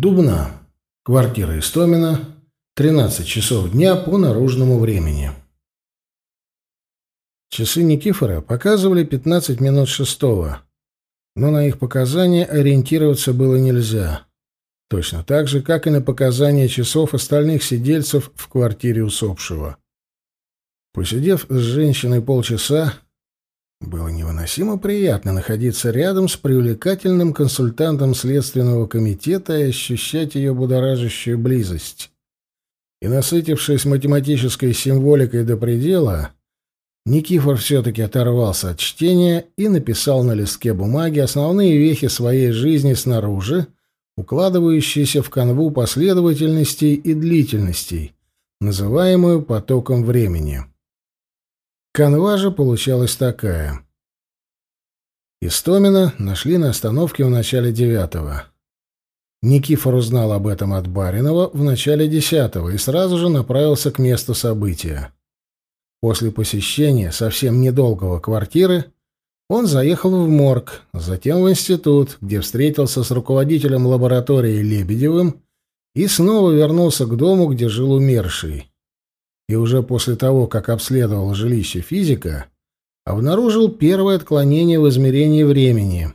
Дубна. Квартира Истомина. 13 часов дня по наружному времени. Часы Никифора показывали 15 минут шестого, но на их показания ориентироваться было нельзя. Точно так же, как и на показания часов остальных сидельцев в квартире усопшего. Посидев с женщиной полчаса, было невыносимо приятно находиться рядом с привлекательным консультантом Следственного комитета и ощущать ее будоражащую близость. И насытившись математической символикой до предела, Никифор все-таки оторвался от чтения и написал на листке бумаги основные вехи своей жизни снаружи, укладывающиеся в канву последовательностей и длительностей, называемую потоком времени. Канва же получалась такая. Истомина нашли на остановке в начале девятого. Никифор узнал об этом от Баринова в начале десятого и сразу же направился к месту события. После посещения совсем недолгого квартиры он заехал в морг, затем в институт, где встретился с руководителем лаборатории Лебедевым и снова вернулся к дому, где жил умерший. И уже после того, как обследовал жилище физика, обнаружил первое отклонение в измерении времени.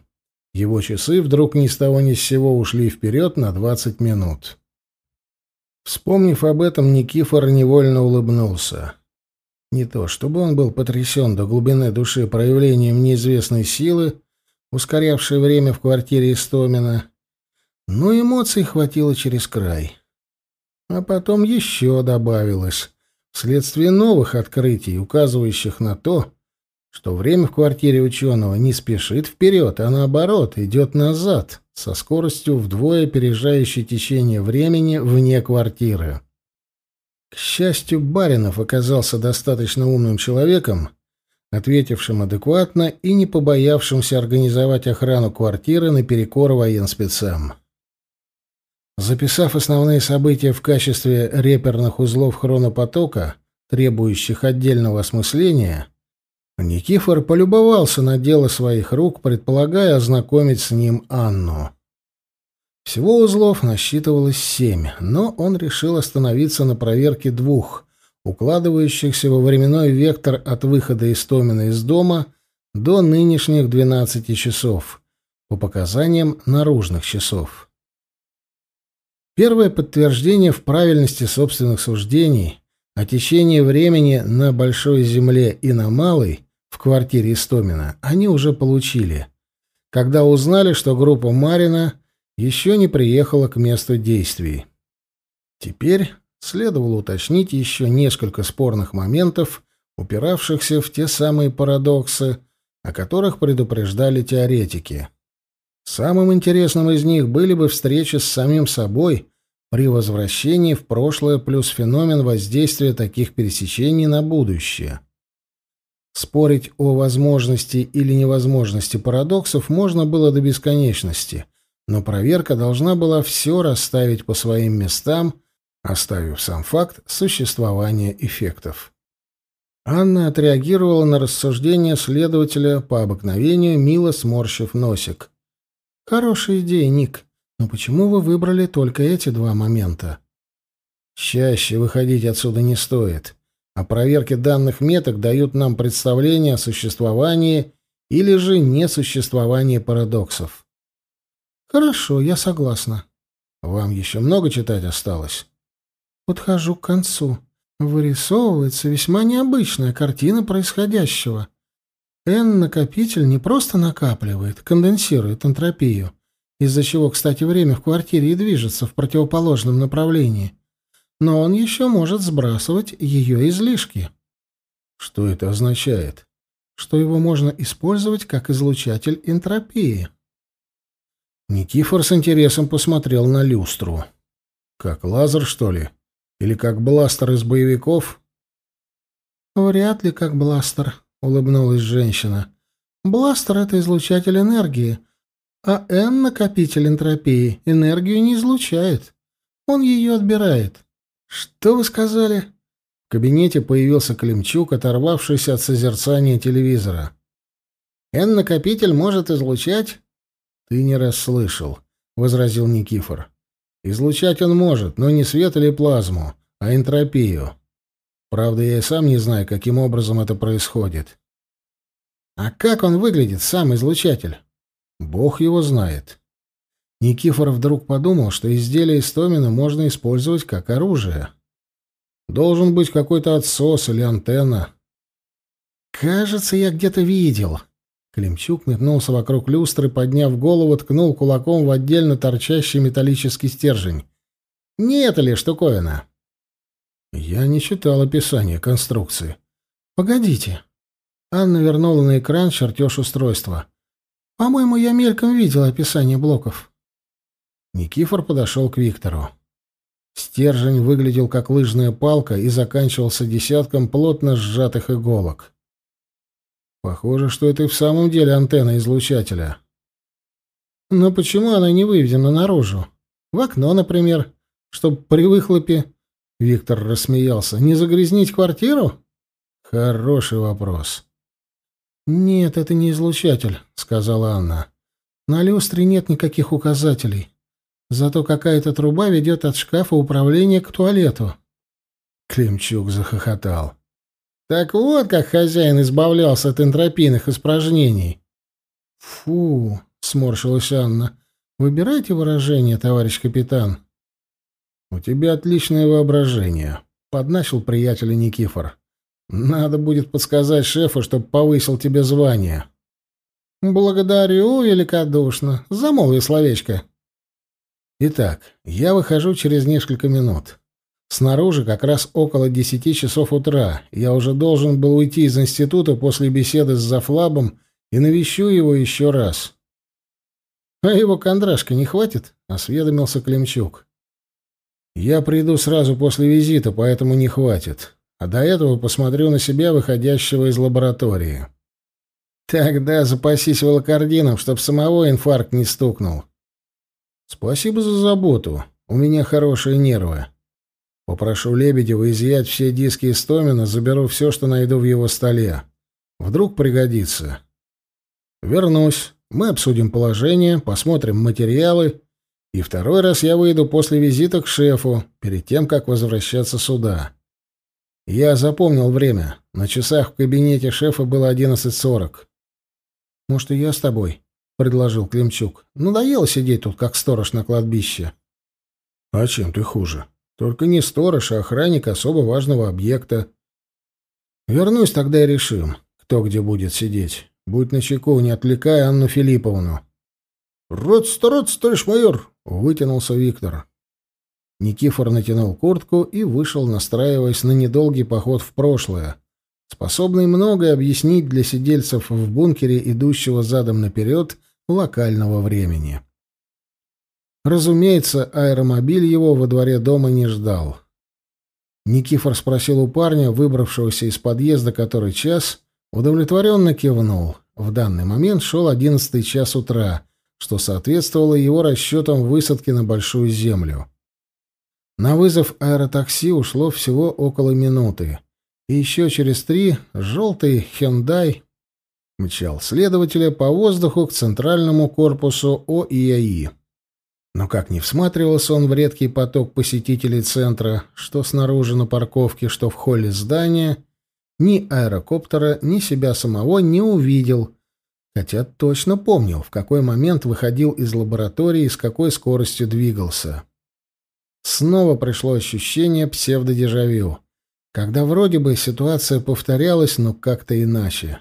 Его часы вдруг ни с того ни с сего ушли вперед на 20 минут. Вспомнив об этом, Никифор невольно улыбнулся. Не то чтобы он был потрясен до глубины души проявлением неизвестной силы, ускорявшей время в квартире Истомина, но эмоций хватило через край. А потом еще добавилось, Вследствие новых открытий, указывающих на то, что время в квартире ученого не спешит вперед, а наоборот, идет назад, со скоростью вдвое опережающей течение времени вне квартиры. К счастью, Баринов оказался достаточно умным человеком, ответившим адекватно и не побоявшимся организовать охрану квартиры наперекор военспецам. Записав основные события в качестве реперных узлов хронопотока, требующих отдельного осмысления, Никифор полюбовался на дело своих рук, предполагая ознакомить с ним Анну. Всего узлов насчитывалось семь, но он решил остановиться на проверке двух, укладывающихся во временной вектор от выхода Истомина из дома до нынешних 12 часов, по показаниям наружных часов. Первое подтверждение в правильности собственных суждений о течении времени на Большой Земле и на Малой в квартире Истомина они уже получили, когда узнали, что группа Марина еще не приехала к месту действий. Теперь следовало уточнить еще несколько спорных моментов, упиравшихся в те самые парадоксы, о которых предупреждали теоретики. Самым интересным из них были бы встречи с самим собой при возвращении в прошлое плюс феномен воздействия таких пересечений на будущее. Спорить о возможности или невозможности парадоксов можно было до бесконечности, но проверка должна была все расставить по своим местам, оставив сам факт существования эффектов. Анна отреагировала на рассуждение следователя по обыкновению, мило сморщив носик. Хорошая идея, Ник. Но почему вы выбрали только эти два момента? Чаще выходить отсюда не стоит. А проверки данных меток дают нам представление о существовании или же несуществовании парадоксов. Хорошо, я согласна. Вам еще много читать осталось? Подхожу к концу. Вырисовывается весьма необычная картина происходящего. N-накопитель не просто накапливает, конденсирует энтропию, из-за чего, кстати, время в квартире и движется в противоположном направлении, но он еще может сбрасывать ее излишки. Что это означает? Что его можно использовать как излучатель энтропии. Никифор с интересом посмотрел на люстру. Как лазер, что ли? Или как бластер из боевиков? Вряд ли как бластер, — улыбнулась женщина. «Бластер — это излучатель энергии, а Н — накопитель энтропии. Энергию не излучает. Он ее отбирает». «Что вы сказали?» В кабинете появился Климчук, оторвавшийся от созерцания телевизора. «Н-накопитель может излучать?» «Ты не расслышал», — возразил Никифор. «Излучать он может, но не свет или плазму, а энтропию. Правда, я и сам не знаю, каким образом это происходит. А как он выглядит, сам излучатель? Бог его знает. Никифор вдруг подумал, что изделие из томина можно использовать как оружие. Должен быть какой-то отсос или антенна. «Кажется, я где-то видел». Климчук метнулся вокруг люстры, подняв голову, ткнул кулаком в отдельно торчащий металлический стержень. «Не это ли штуковина?» Я не читал описание конструкции. Погодите. Анна вернула на экран чертеж устройства. По-моему, я мельком видел описание блоков. Никифор подошел к Виктору. Стержень выглядел как лыжная палка и заканчивался десятком плотно сжатых иголок. Похоже, что это и в самом деле антенна излучателя. Но почему она не выведена наружу? В окно, например, чтобы при выхлопе Виктор рассмеялся. «Не загрязнить квартиру?» «Хороший вопрос». «Нет, это не излучатель», — сказала Анна. «На люстре нет никаких указателей. Зато какая-то труба ведет от шкафа управления к туалету». Климчук захохотал. «Так вот, как хозяин избавлялся от энтропийных испражнений». «Фу», — сморщилась Анна. «Выбирайте выражение, товарищ капитан». «У тебя отличное воображение», — подначил приятеля Никифор. «Надо будет подсказать шефу, чтобы повысил тебе звание». «Благодарю великодушно. Замолви словечко». «Итак, я выхожу через несколько минут. Снаружи как раз около десяти часов утра. Я уже должен был уйти из института после беседы с Зафлабом и навещу его еще раз». «А его кондрашка не хватит?» — осведомился Климчук. Я приду сразу после визита, поэтому не хватит. А до этого посмотрю на себя, выходящего из лаборатории. Тогда запасись волокардином, чтоб самого инфаркт не стукнул. Спасибо за заботу. У меня хорошие нервы. Попрошу Лебедева изъять все диски из Томина, заберу все, что найду в его столе. Вдруг пригодится. Вернусь. Мы обсудим положение, посмотрим материалы и второй раз я выйду после визита к шефу, перед тем, как возвращаться сюда. Я запомнил время. На часах в кабинете шефа было 11.40. «Может, и я с тобой?» — предложил Климчук. «Надоело сидеть тут, как сторож на кладбище». «А чем ты хуже? Только не сторож, а охранник особо важного объекта. Вернусь тогда и решим, кто где будет сидеть. Будь начеку, не отвлекая Анну Филипповну». «Родство, родство, товарищ майор! Вытянулся Виктор. Никифор натянул куртку и вышел, настраиваясь на недолгий поход в прошлое, способный многое объяснить для сидельцев в бункере, идущего задом наперед локального времени. Разумеется, аэромобиль его во дворе дома не ждал. Никифор спросил у парня, выбравшегося из подъезда, который час, удовлетворенно кивнул. В данный момент шел одиннадцатый час утра, что соответствовало его расчетам высадки на Большую Землю. На вызов аэротакси ушло всего около минуты. И еще через три желтый «Хендай» мчал следователя по воздуху к центральному корпусу ОИАИ. Но как не всматривался он в редкий поток посетителей центра, что снаружи на парковке, что в холле здания, ни аэрокоптера, ни себя самого не увидел — хотя точно помнил, в какой момент выходил из лаборатории и с какой скоростью двигался. Снова пришло ощущение псевдодежавю, когда вроде бы ситуация повторялась, но как-то иначе.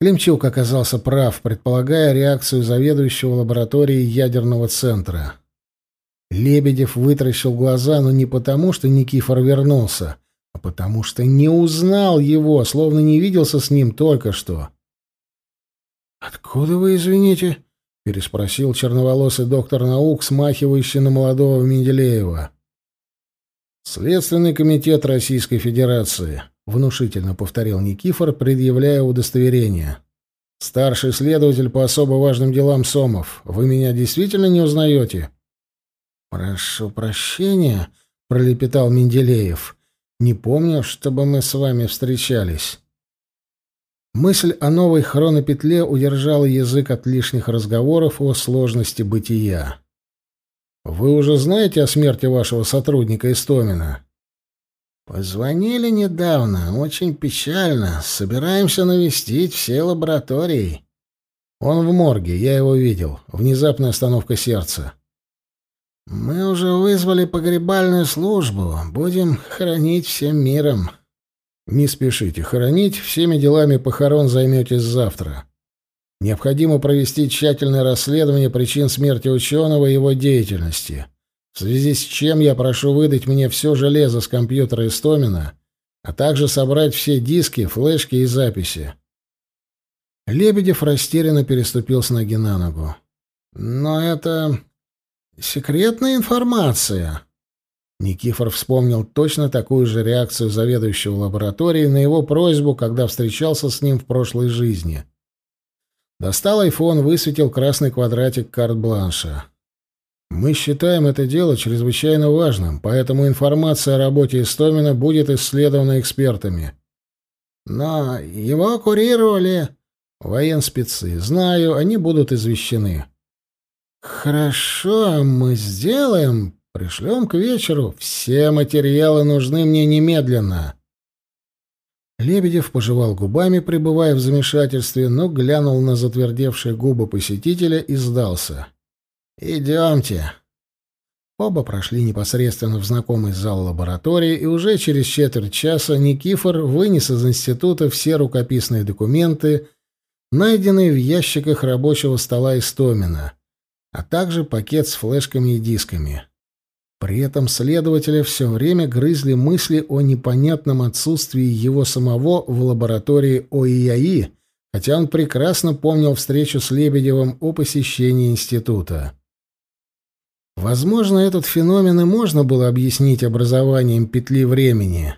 Климчук оказался прав, предполагая реакцию заведующего лабораторией ядерного центра. Лебедев вытращил глаза, но не потому, что Никифор вернулся, а потому что не узнал его, словно не виделся с ним только что. «Откуда вы, извините?» — переспросил черноволосый доктор наук, смахивающий на молодого Менделеева. «Следственный комитет Российской Федерации», — внушительно повторил Никифор, предъявляя удостоверение. «Старший следователь по особо важным делам Сомов, вы меня действительно не узнаете?» «Прошу прощения», — пролепетал Менделеев. «Не помню, чтобы мы с вами встречались». Мысль о новой хронопетле удержала язык от лишних разговоров о сложности бытия. «Вы уже знаете о смерти вашего сотрудника Истомина?» «Позвонили недавно, очень печально. Собираемся навестить все лаборатории». «Он в морге, я его видел. Внезапная остановка сердца». «Мы уже вызвали погребальную службу. Будем хранить всем миром». Не спешите, хоронить всеми делами похорон займётесь завтра. Необходимо провести тщательное расследование причин смерти ученого и его деятельности, в связи с чем я прошу выдать мне всё железо с компьютера Истомина, а также собрать все диски, флешки и записи. Лебедев растерянно переступил с ноги на ногу. «Но это... секретная информация», Никифор вспомнил точно такую же реакцию заведующего лабораторией на его просьбу, когда встречался с ним в прошлой жизни. Достал айфон, высветил красный квадратик карт-бланша. «Мы считаем это дело чрезвычайно важным, поэтому информация о работе Истомина будет исследована экспертами». «Но его курировали...» «Военспецы. Знаю, они будут извещены». «Хорошо, мы сделаем Пришлем к вечеру. Все материалы нужны мне немедленно». Лебедев пожевал губами, пребывая в замешательстве, но глянул на затвердевшие губы посетителя и сдался. «Идемте». Оба прошли непосредственно в знакомый зал лаборатории, и уже через четверть часа Никифор вынес из института все рукописные документы, найденные в ящиках рабочего стола Истомина, а также пакет с флешками и дисками. При этом следователя все время грызли мысли о непонятном отсутствии его самого в лаборатории ОИАИ, хотя он прекрасно помнил встречу с Лебедевым о посещении института. Возможно, этот феномен и можно было объяснить образованием петли времени.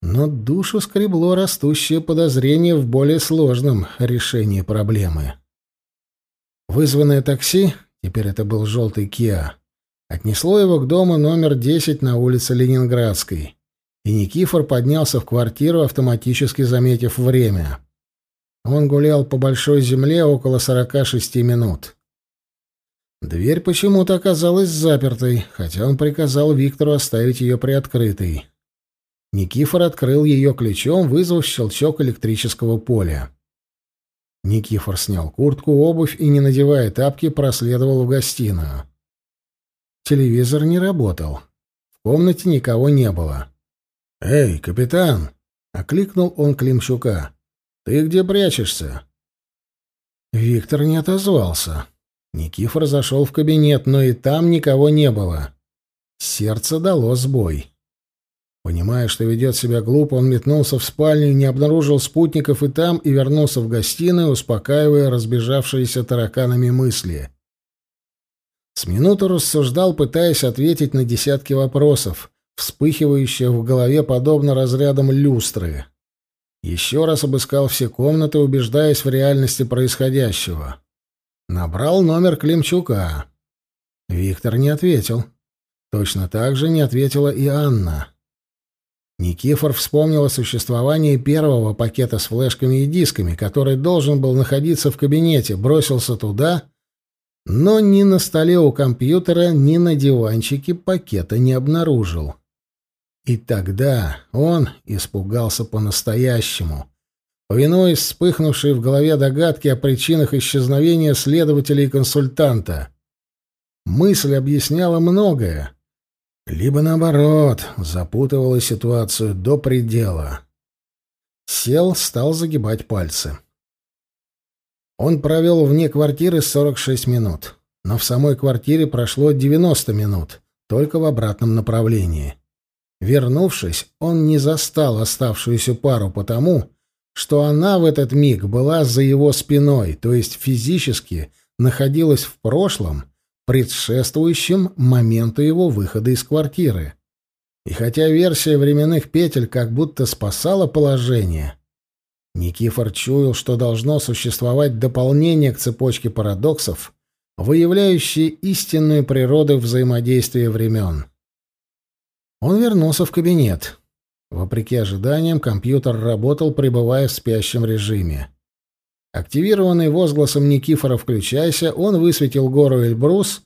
Но душу скребло растущее подозрение в более сложном решении проблемы. Вызванное такси, теперь это был желтый Киа, отнесло его к дому номер 10 на улице Ленинградской. И Никифор поднялся в квартиру, автоматически заметив время. Он гулял по большой земле около 46 минут. Дверь почему-то оказалась запертой, хотя он приказал Виктору оставить ее приоткрытой. Никифор открыл ее ключом, вызвав щелчок электрического поля. Никифор снял куртку, обувь и, не надевая тапки, проследовал в гостиную. Телевизор не работал. В комнате никого не было. «Эй, капитан!» — окликнул он Климщука. «Ты где прячешься?» Виктор не отозвался. Никифор зашел в кабинет, но и там никого не было. Сердце дало сбой. Понимая, что ведет себя глупо, он метнулся в спальню, не обнаружил спутников и там, и вернулся в гостиную, успокаивая разбежавшиеся тараканами мысли. С минуту рассуждал, пытаясь ответить на десятки вопросов, вспыхивающие в голове подобно разрядам люстры. Еще раз обыскал все комнаты, убеждаясь в реальности происходящего. Набрал номер Климчука. Виктор не ответил. Точно так же не ответила и Анна. Никифор вспомнил о существовании первого пакета с флешками и дисками, который должен был находиться в кабинете, бросился туда но ни на столе у компьютера, ни на диванчике пакета не обнаружил. И тогда он испугался по-настоящему. Повинуясь вспыхнувшей в голове догадки о причинах исчезновения следователя и консультанта. Мысль объясняла многое. Либо наоборот, запутывала ситуацию до предела. Сел, стал загибать пальцы. Он провел вне квартиры 46 минут, но в самой квартире прошло 90 минут, только в обратном направлении. Вернувшись, он не застал оставшуюся пару потому, что она в этот миг была за его спиной, то есть физически находилась в прошлом, предшествующем моменту его выхода из квартиры. И хотя версия временных петель как будто спасала положение, Никифор чуял, что должно существовать дополнение к цепочке парадоксов, выявляющие истинную природу взаимодействия времен. Он вернулся в кабинет. Вопреки ожиданиям, компьютер работал, пребывая в спящем режиме. Активированный возгласом Никифора «Включайся», он высветил гору Эльбрус,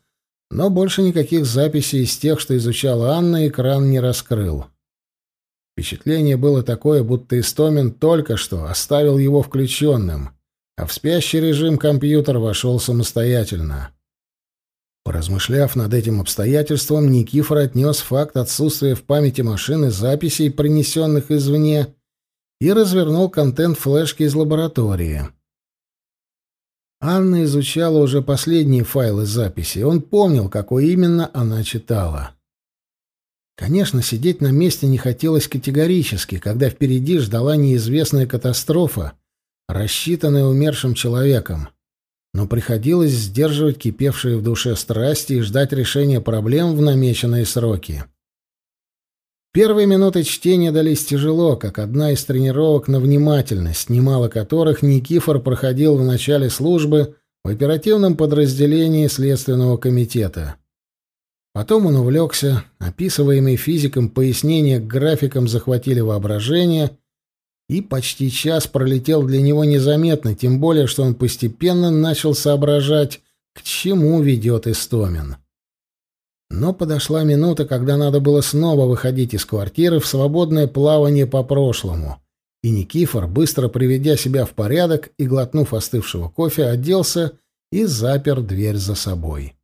но больше никаких записей из тех, что изучала Анна, экран не раскрыл. Впечатление было такое, будто Истомин только что оставил его включенным, а в спящий режим компьютер вошел самостоятельно. Поразмышляв над этим обстоятельством, Никифор отнес факт отсутствия в памяти машины записей, принесенных извне, и развернул контент флешки из лаборатории. Анна изучала уже последние файлы записи. Он помнил, какой именно она читала. Конечно, сидеть на месте не хотелось категорически, когда впереди ждала неизвестная катастрофа, рассчитанная умершим человеком. Но приходилось сдерживать кипевшие в душе страсти и ждать решения проблем в намеченные сроки. Первые минуты чтения дались тяжело, как одна из тренировок на внимательность, немало которых Никифор проходил в начале службы в оперативном подразделении Следственного комитета. Потом он увлекся. Описываемые физиком пояснения к графикам захватили воображение, и почти час пролетел для него незаметно, тем более, что он постепенно начал соображать, к чему ведет Истомин. Но подошла минута, когда надо было снова выходить из квартиры в свободное плавание по прошлому. И Никифор, быстро приведя себя в порядок и глотнув остывшего кофе, оделся и запер дверь за собой.